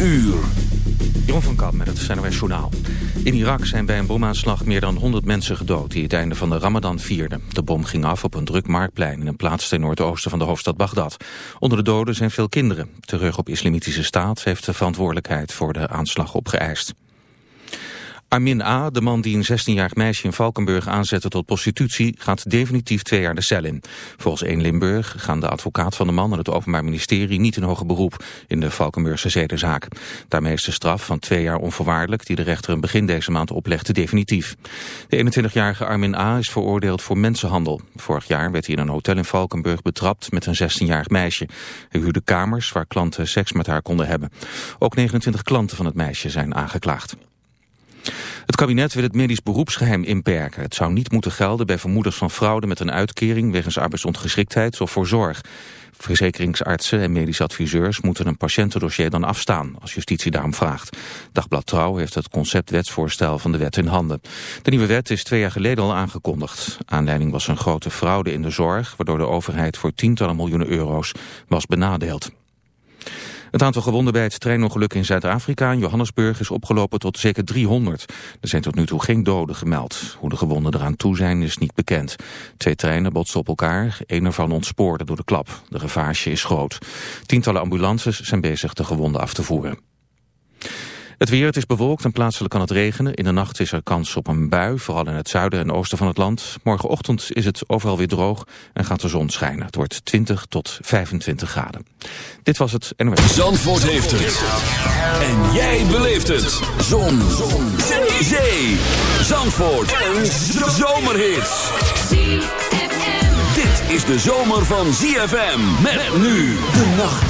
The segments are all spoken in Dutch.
uur. Jeroen van Kamp met het NOS Journaal. In Irak zijn bij een bomaanslag meer dan 100 mensen gedood... die het einde van de Ramadan vierden. De bom ging af op een druk marktplein... in een plaats ten noordoosten van de hoofdstad Bagdad. Onder de doden zijn veel kinderen. Terug op Islamitische Staat heeft de verantwoordelijkheid... voor de aanslag opgeëist. Armin A., de man die een 16-jarig meisje in Valkenburg aanzette tot prostitutie, gaat definitief twee jaar de cel in. Volgens 1 Limburg gaan de advocaat van de man en het Openbaar Ministerie niet in hoger beroep in de Valkenburgse zedenzaak. Daarmee is de straf van twee jaar onvoorwaardelijk die de rechter een begin deze maand oplegde definitief. De 21-jarige Armin A. is veroordeeld voor mensenhandel. Vorig jaar werd hij in een hotel in Valkenburg betrapt met een 16-jarig meisje. Hij huurde kamers waar klanten seks met haar konden hebben. Ook 29 klanten van het meisje zijn aangeklaagd. Het kabinet wil het medisch beroepsgeheim inperken. Het zou niet moeten gelden bij vermoedens van fraude met een uitkering wegens arbeidsongeschiktheid of voor zorg. Verzekeringsartsen en medische adviseurs moeten een patiëntendossier dan afstaan, als justitie daarom vraagt. Dagblad Trouw heeft het conceptwetsvoorstel van de wet in handen. De nieuwe wet is twee jaar geleden al aangekondigd. Aanleiding was een grote fraude in de zorg, waardoor de overheid voor tientallen miljoenen euro's was benadeeld. Het aantal gewonden bij het treinongeluk in Zuid-Afrika en Johannesburg is opgelopen tot zeker 300. Er zijn tot nu toe geen doden gemeld. Hoe de gewonden eraan toe zijn is niet bekend. Twee treinen botsen op elkaar, een ervan ontspoorde door de klap. De ravage is groot. Tientallen ambulances zijn bezig de gewonden af te voeren. Het weer, het is bewolkt en plaatselijk kan het regenen. In de nacht is er kans op een bui, vooral in het zuiden en oosten van het land. Morgenochtend is het overal weer droog en gaat de zon schijnen. Het wordt 20 tot 25 graden. Dit was het NOS. Zandvoort heeft het. En jij beleeft het. Zon. zon. Zee. Zee. Zandvoort. Een zomerhit. Dit is de zomer van ZFM. Met nu de nacht.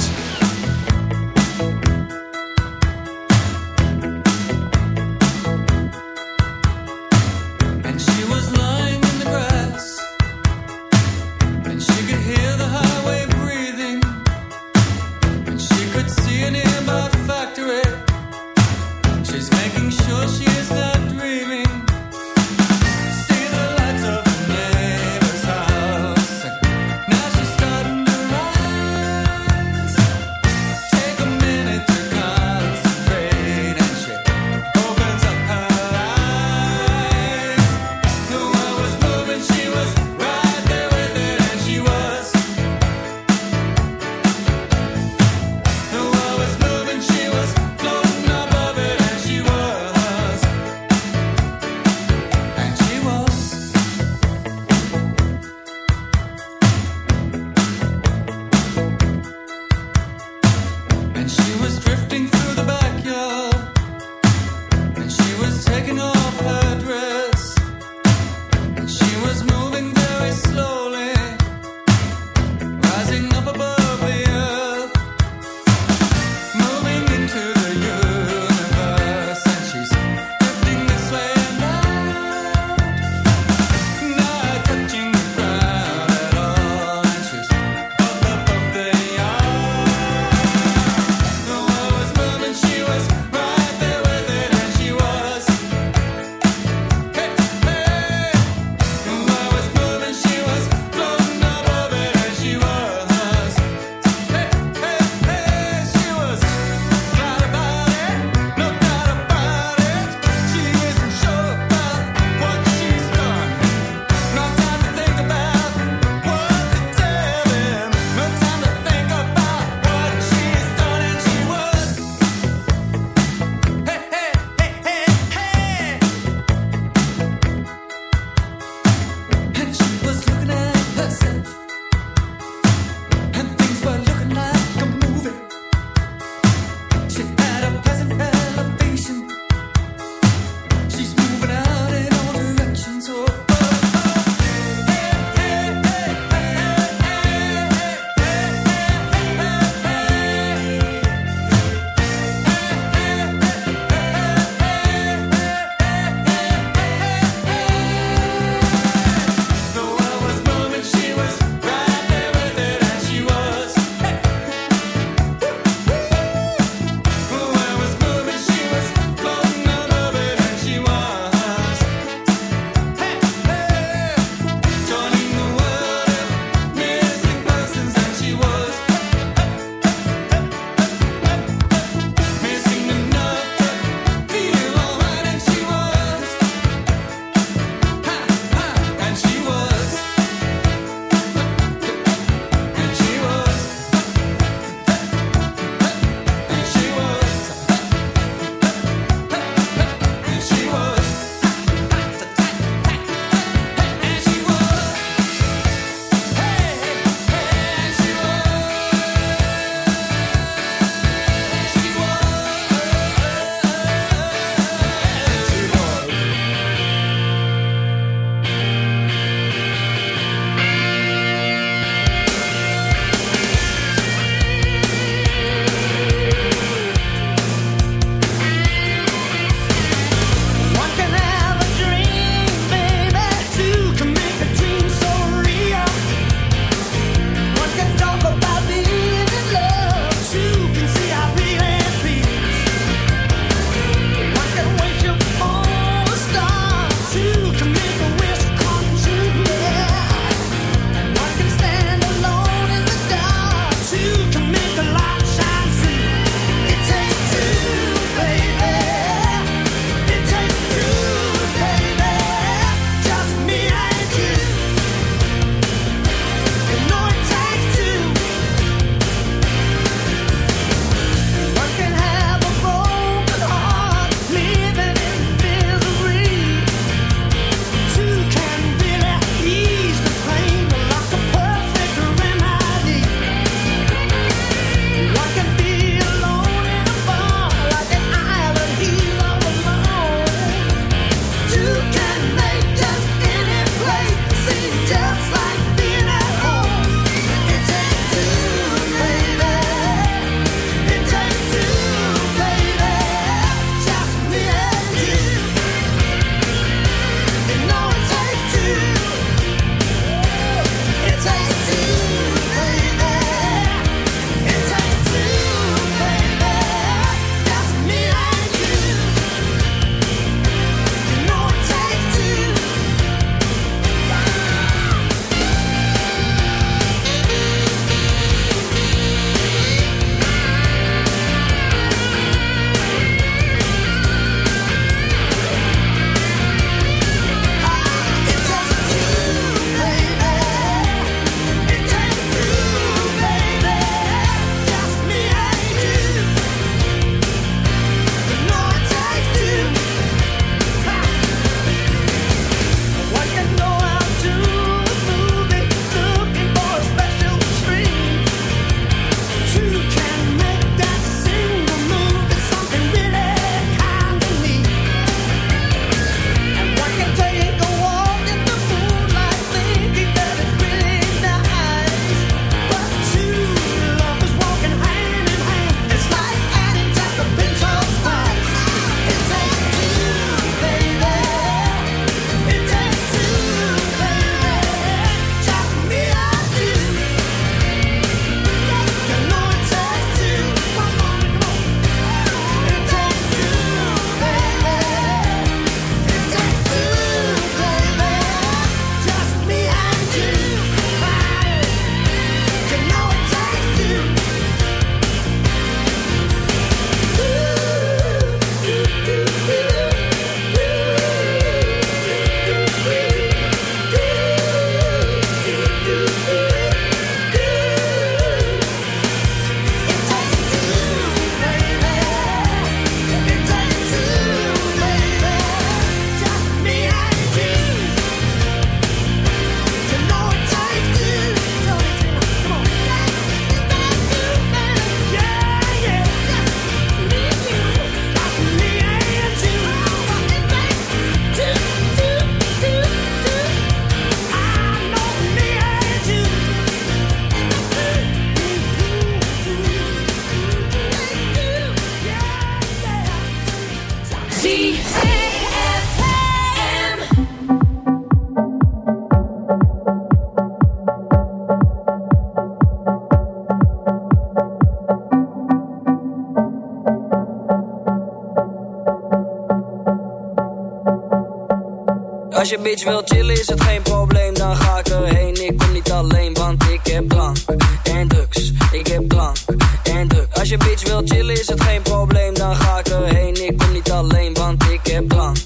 Als je bitch wil chillen is het geen probleem, dan ga ik erheen. Ik kom niet alleen, want ik heb drank en drugs. Ik heb drank en drugs. Als je bitch wil chillen is het geen probleem, dan ga ik erheen. Ik kom niet alleen, want ik heb drank,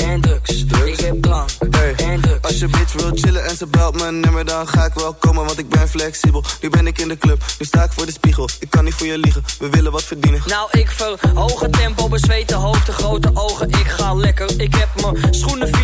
en drugs. Ik heb drank en drugs. Als je bitch wil chillen en ze belt mijn nummer, dan ga ik wel komen, want ik ben flexibel. Nu ben ik in de club, nu sta ik voor de spiegel. Ik kan niet voor je liegen, we willen wat verdienen. Nou, ik verhoog het tempo, bezweten hoofd, de grote ogen. Ik ga lekker, ik heb mijn schoenen vies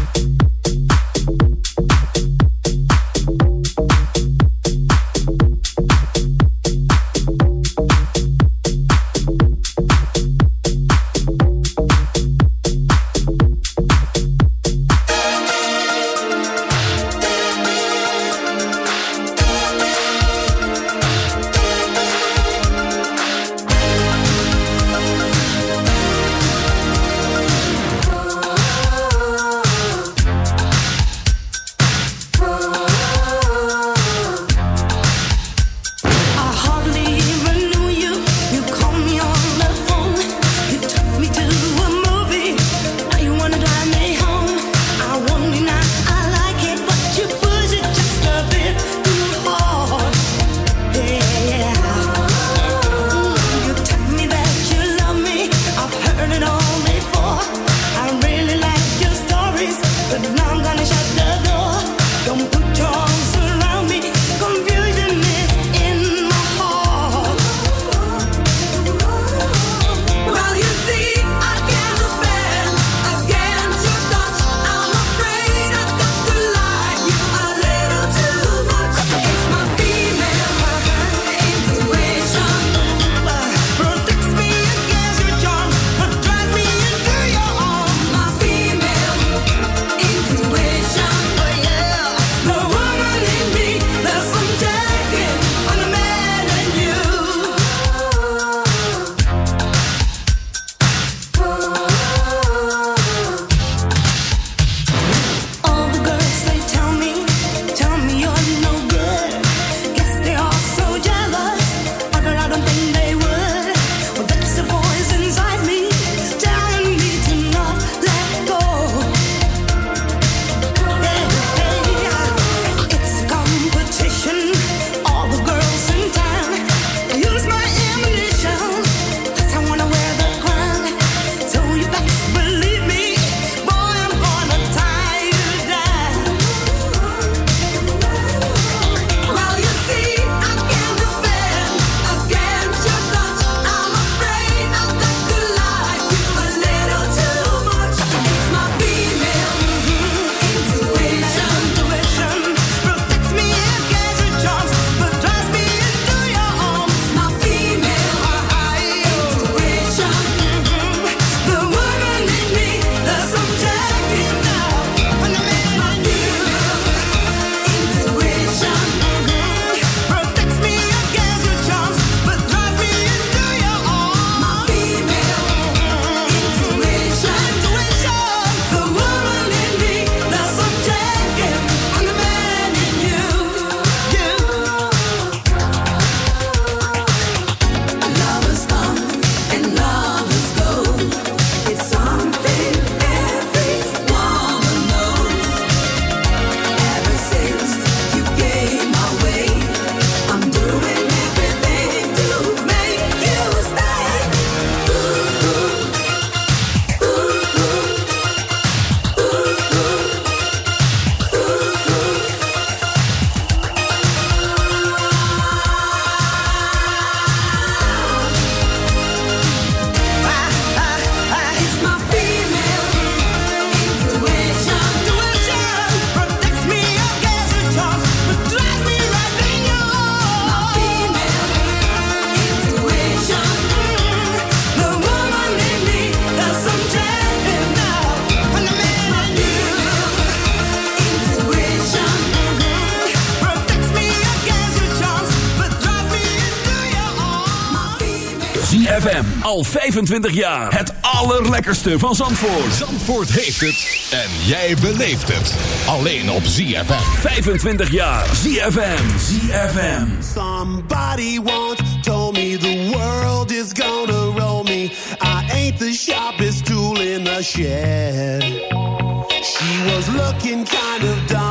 25 jaar. Het allerlekkerste van Zandvoort. Zandvoort heeft het. En jij beleeft het. Alleen op ZFM. 25 jaar. ZFM. ZFM. Somebody once told me the world is gonna roll me. I ain't the sharpest tool in the shed. She was looking kind of dumb.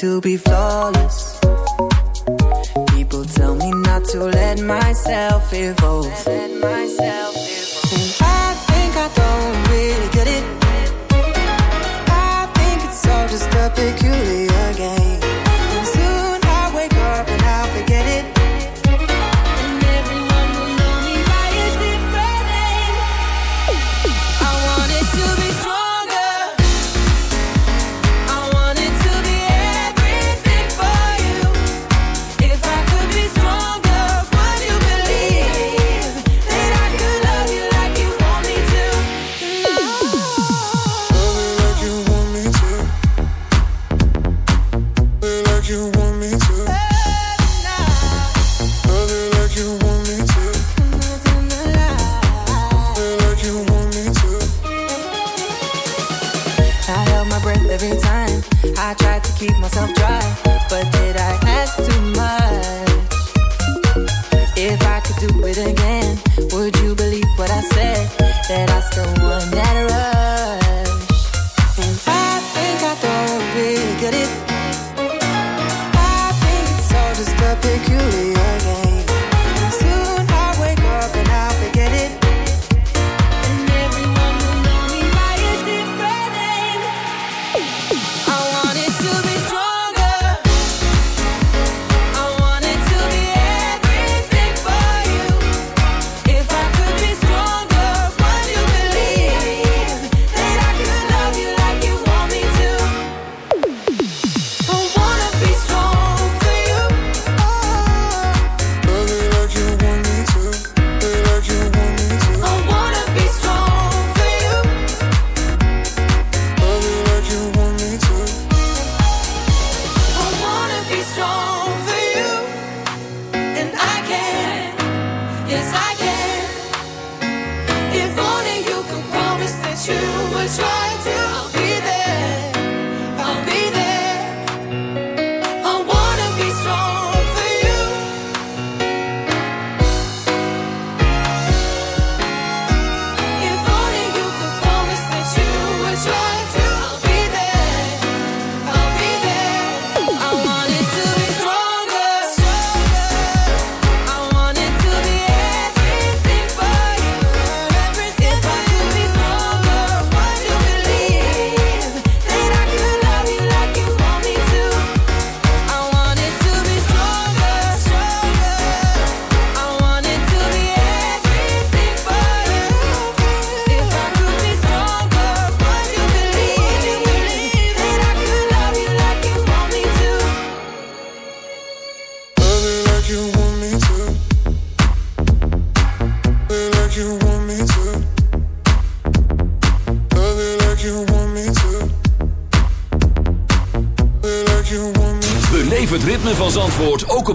to be drive, but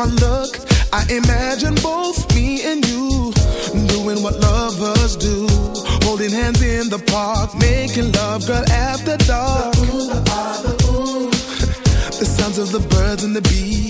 One look. I imagine both me and you doing what lovers do. Holding hands in the park, making love, girl, after dark. The, ooh, the, ooh. the sounds of the birds and the bees,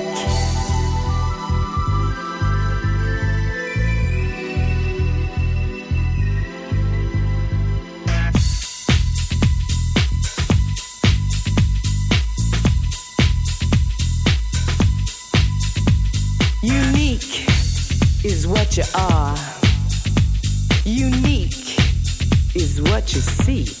what you see.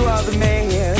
you are the man.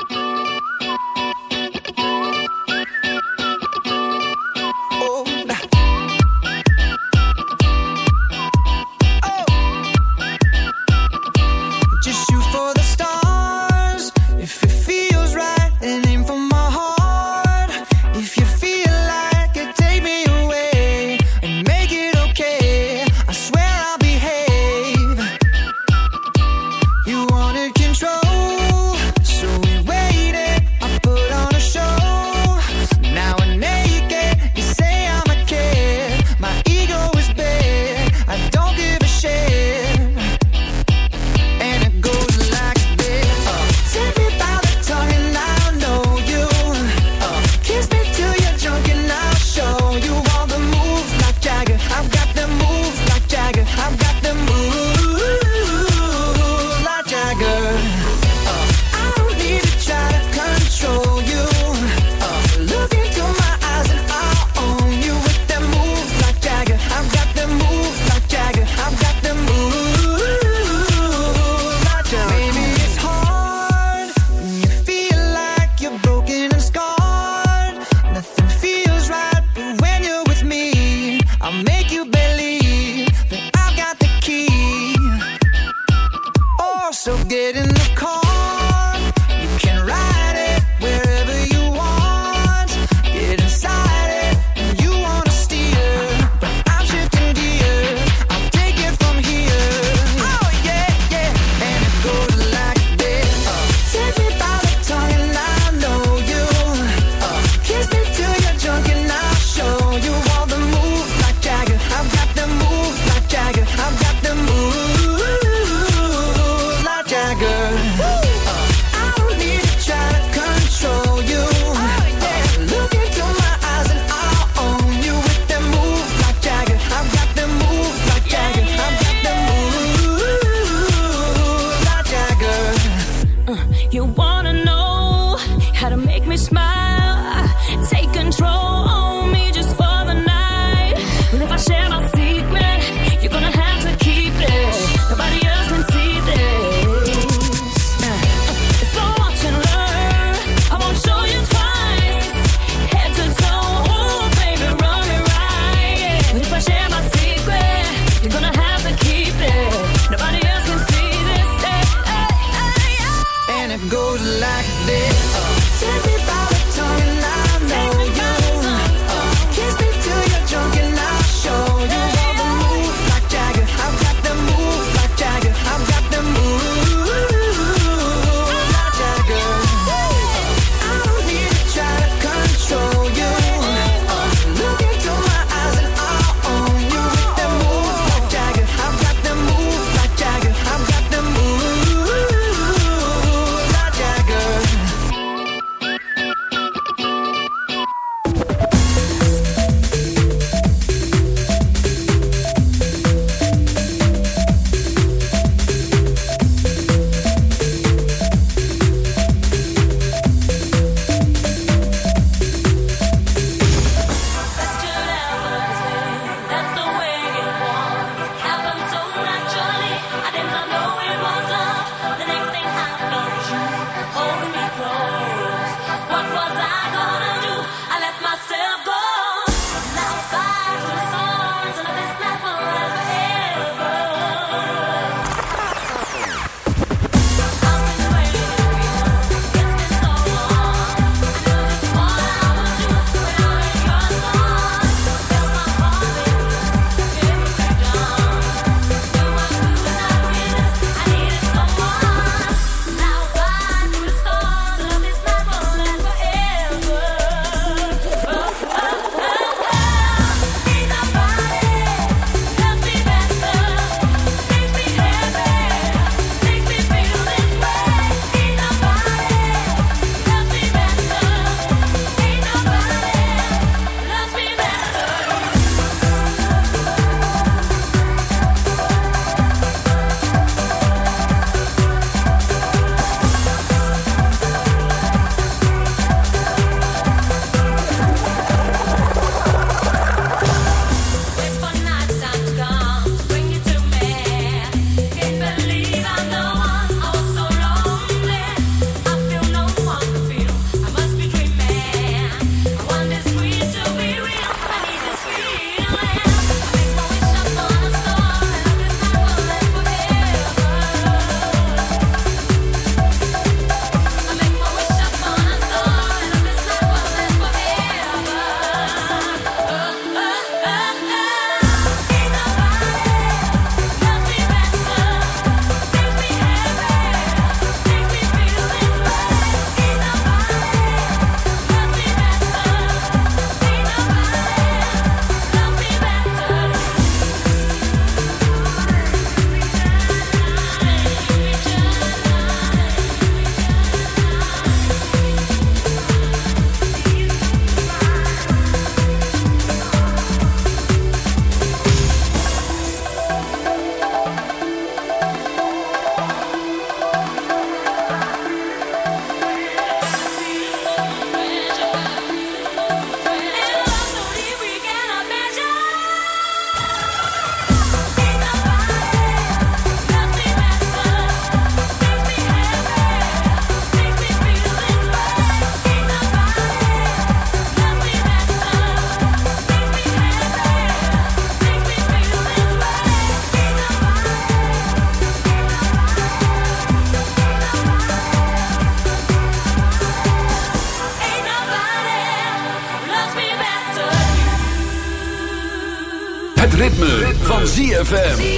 ZFM.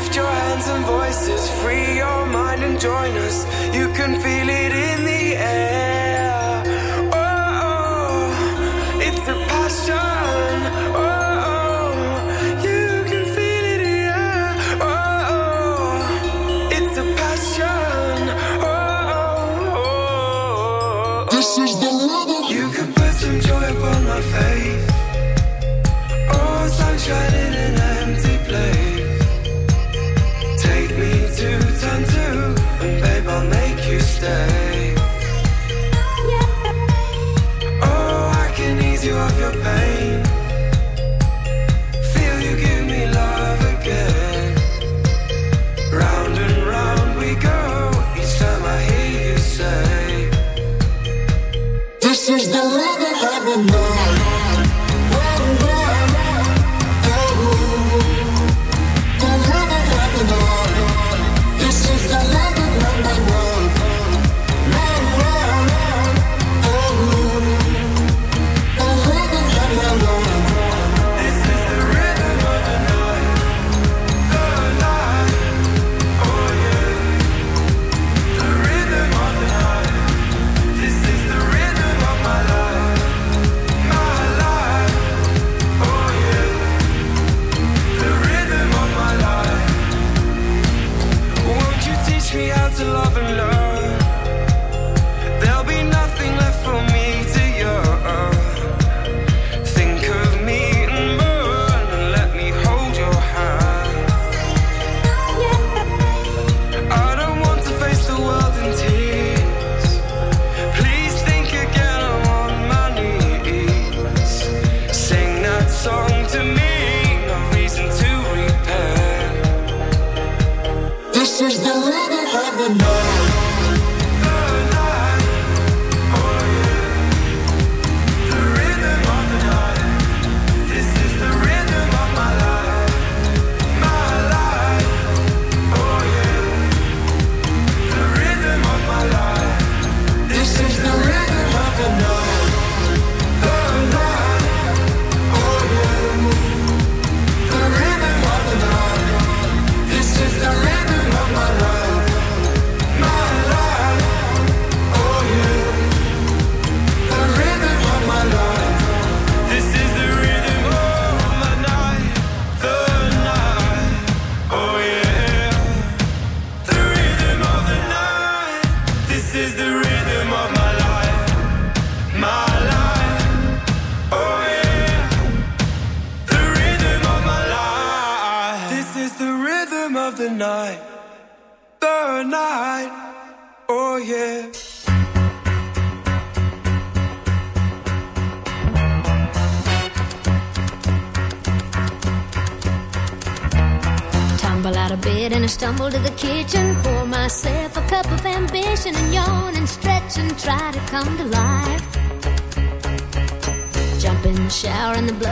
Lift your hands and voices, free your mind and join us. You can feel it.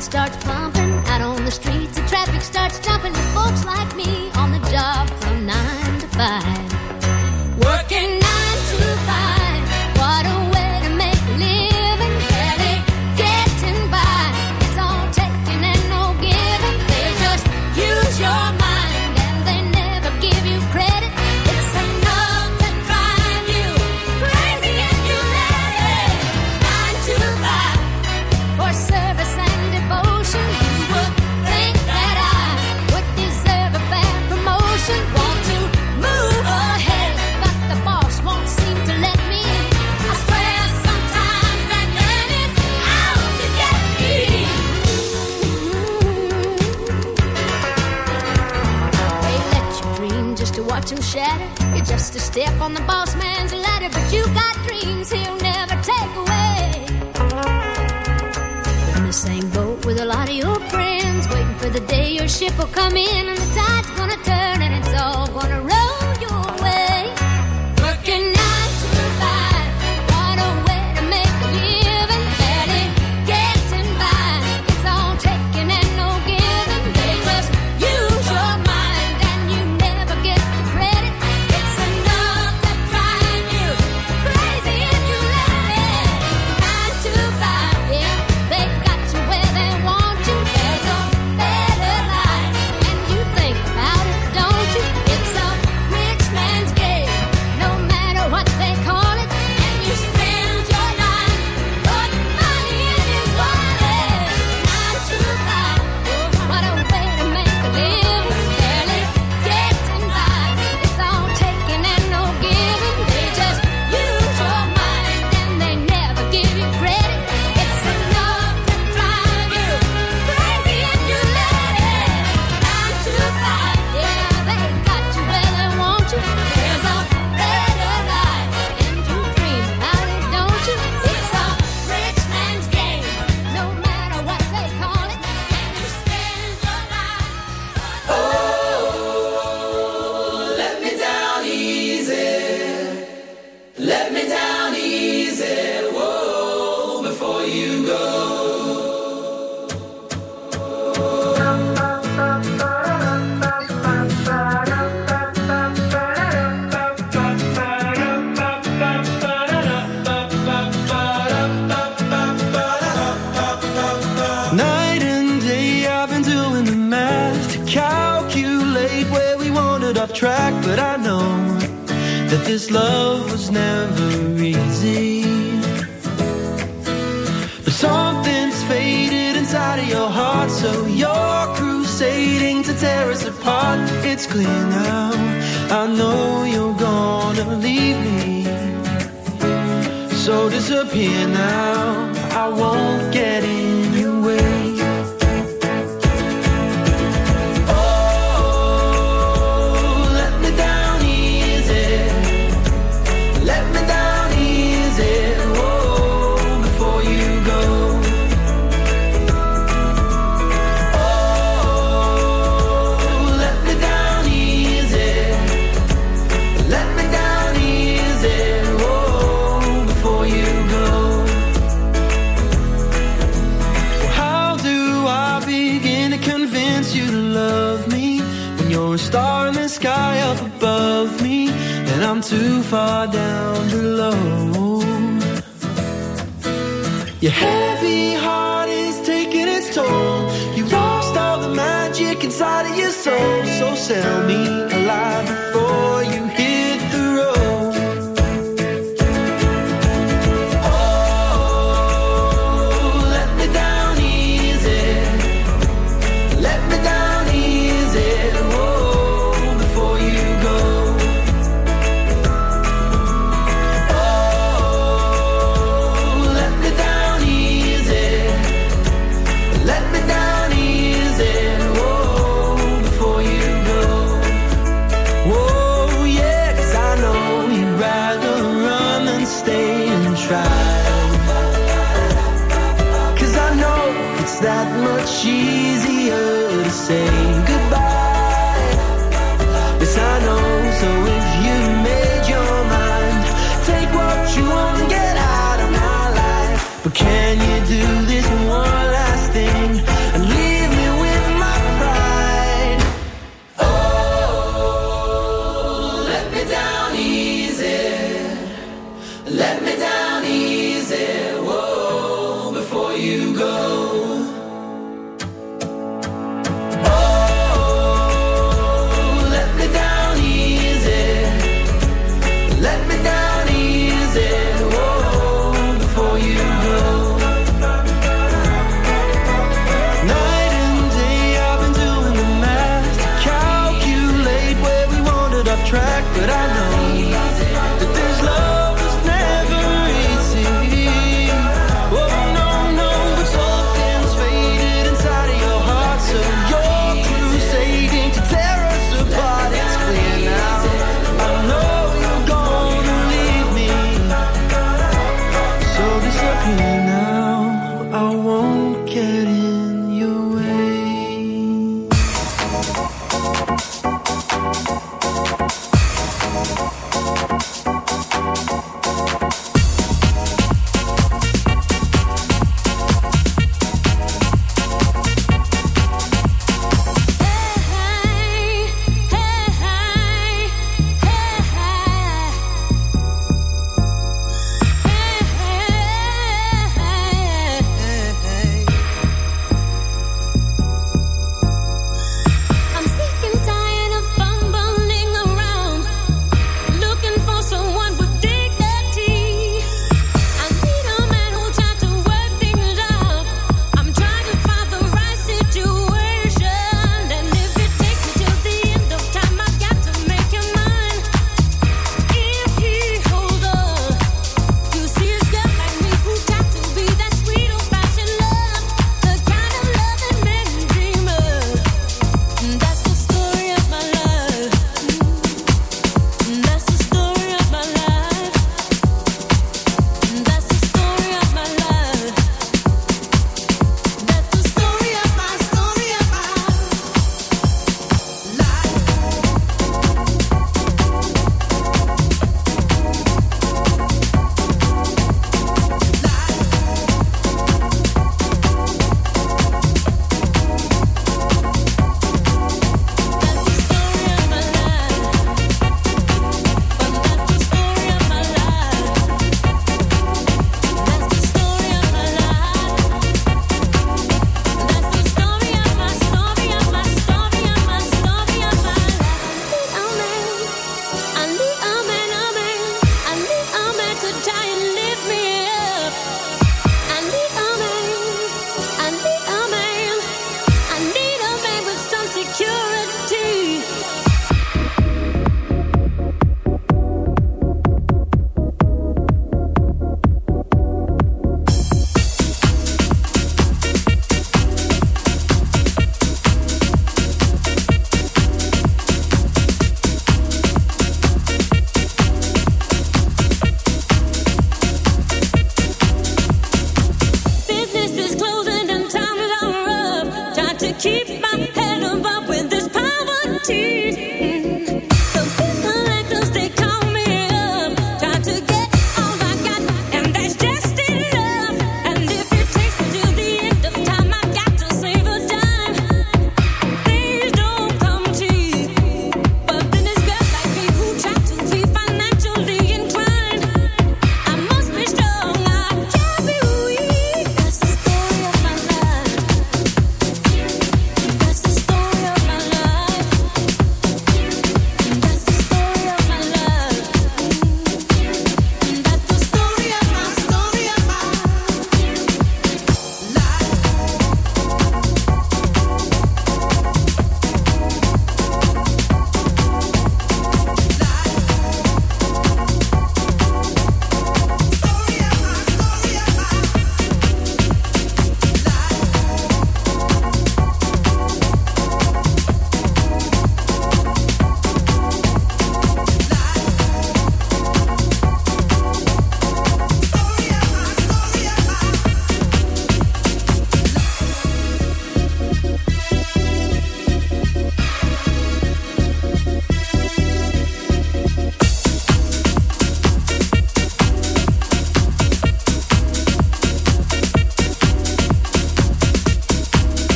start inside of your soul. So sell me a lie before.